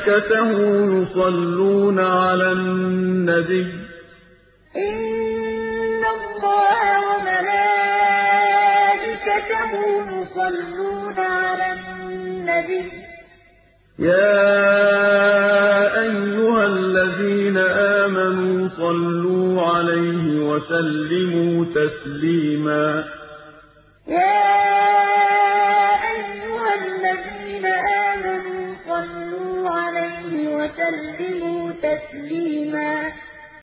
وَمَلَائِكَتَهُ يُصَلُّونَ عَلَى النَّبِيِّ. إِنَّ اللَّهَ وَمَلَائِكَتَهُ يُصَلُّونَ عَلَى النَّبِيِّ. يَا أَيُّهَا الَّذِينَ آمَنُوا صَلُّوا عَلَيْهِ وَسَلِّمُوا تَسْلِيمًا. وَسَلِّمُوا تَسْلِيمًا.